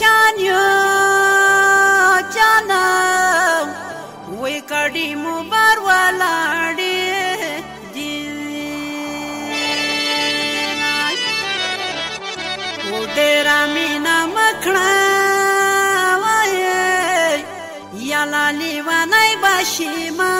چان یو چانا وې کړي مو بار ولاړې دي او ډېر مینا مخړه وای یا لالي ونای بشیمه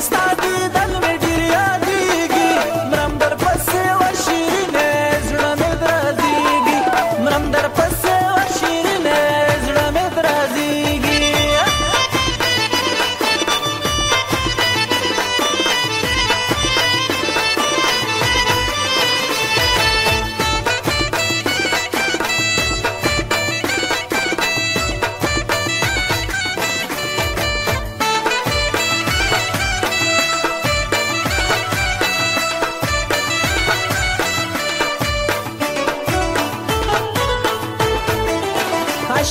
stop.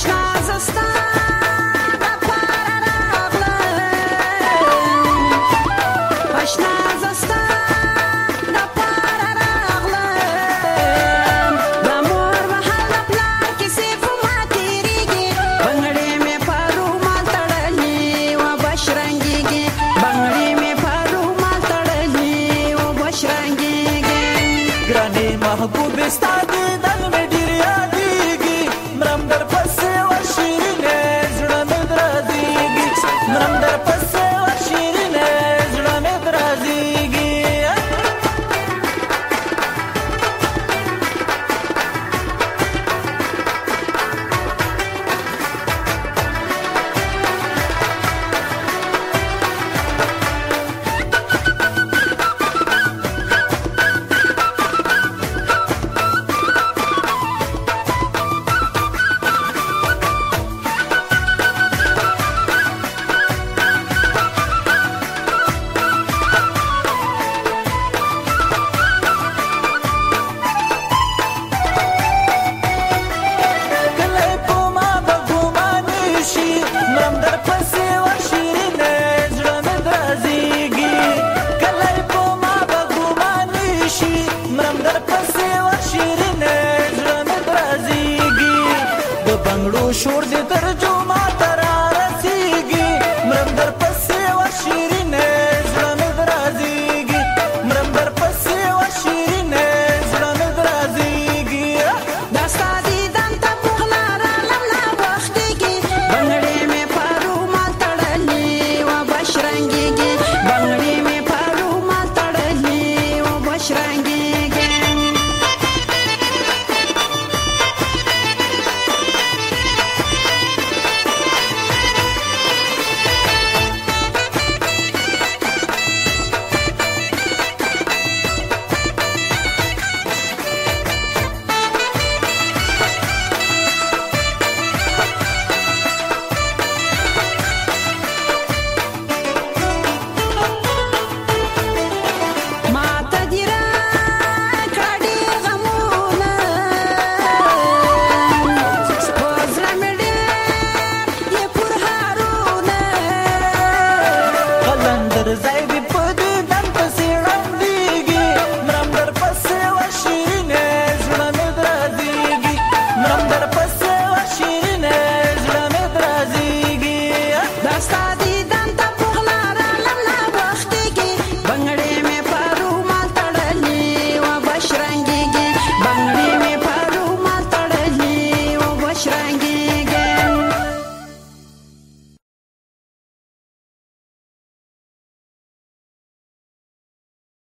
Krishna better job.